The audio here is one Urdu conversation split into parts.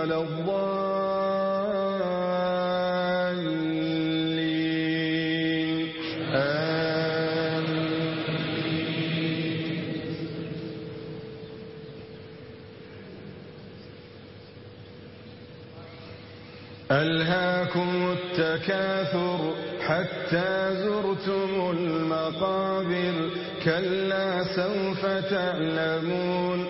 ولا الضالين. آمين. ألهاكم التكاثر حتى زرتم المقابر. كلا سوف تعلمون.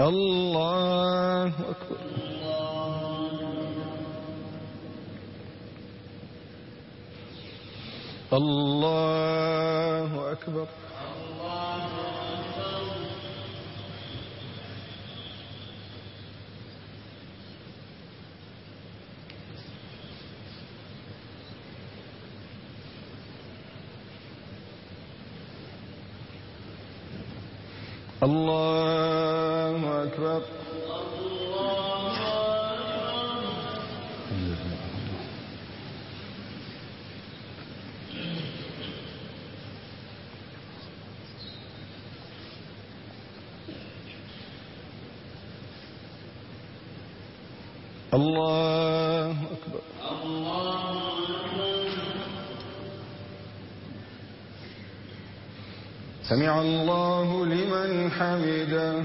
الله أكبر الله أكبر الله أكبر الله أكبر سمع الله لمن حمده۔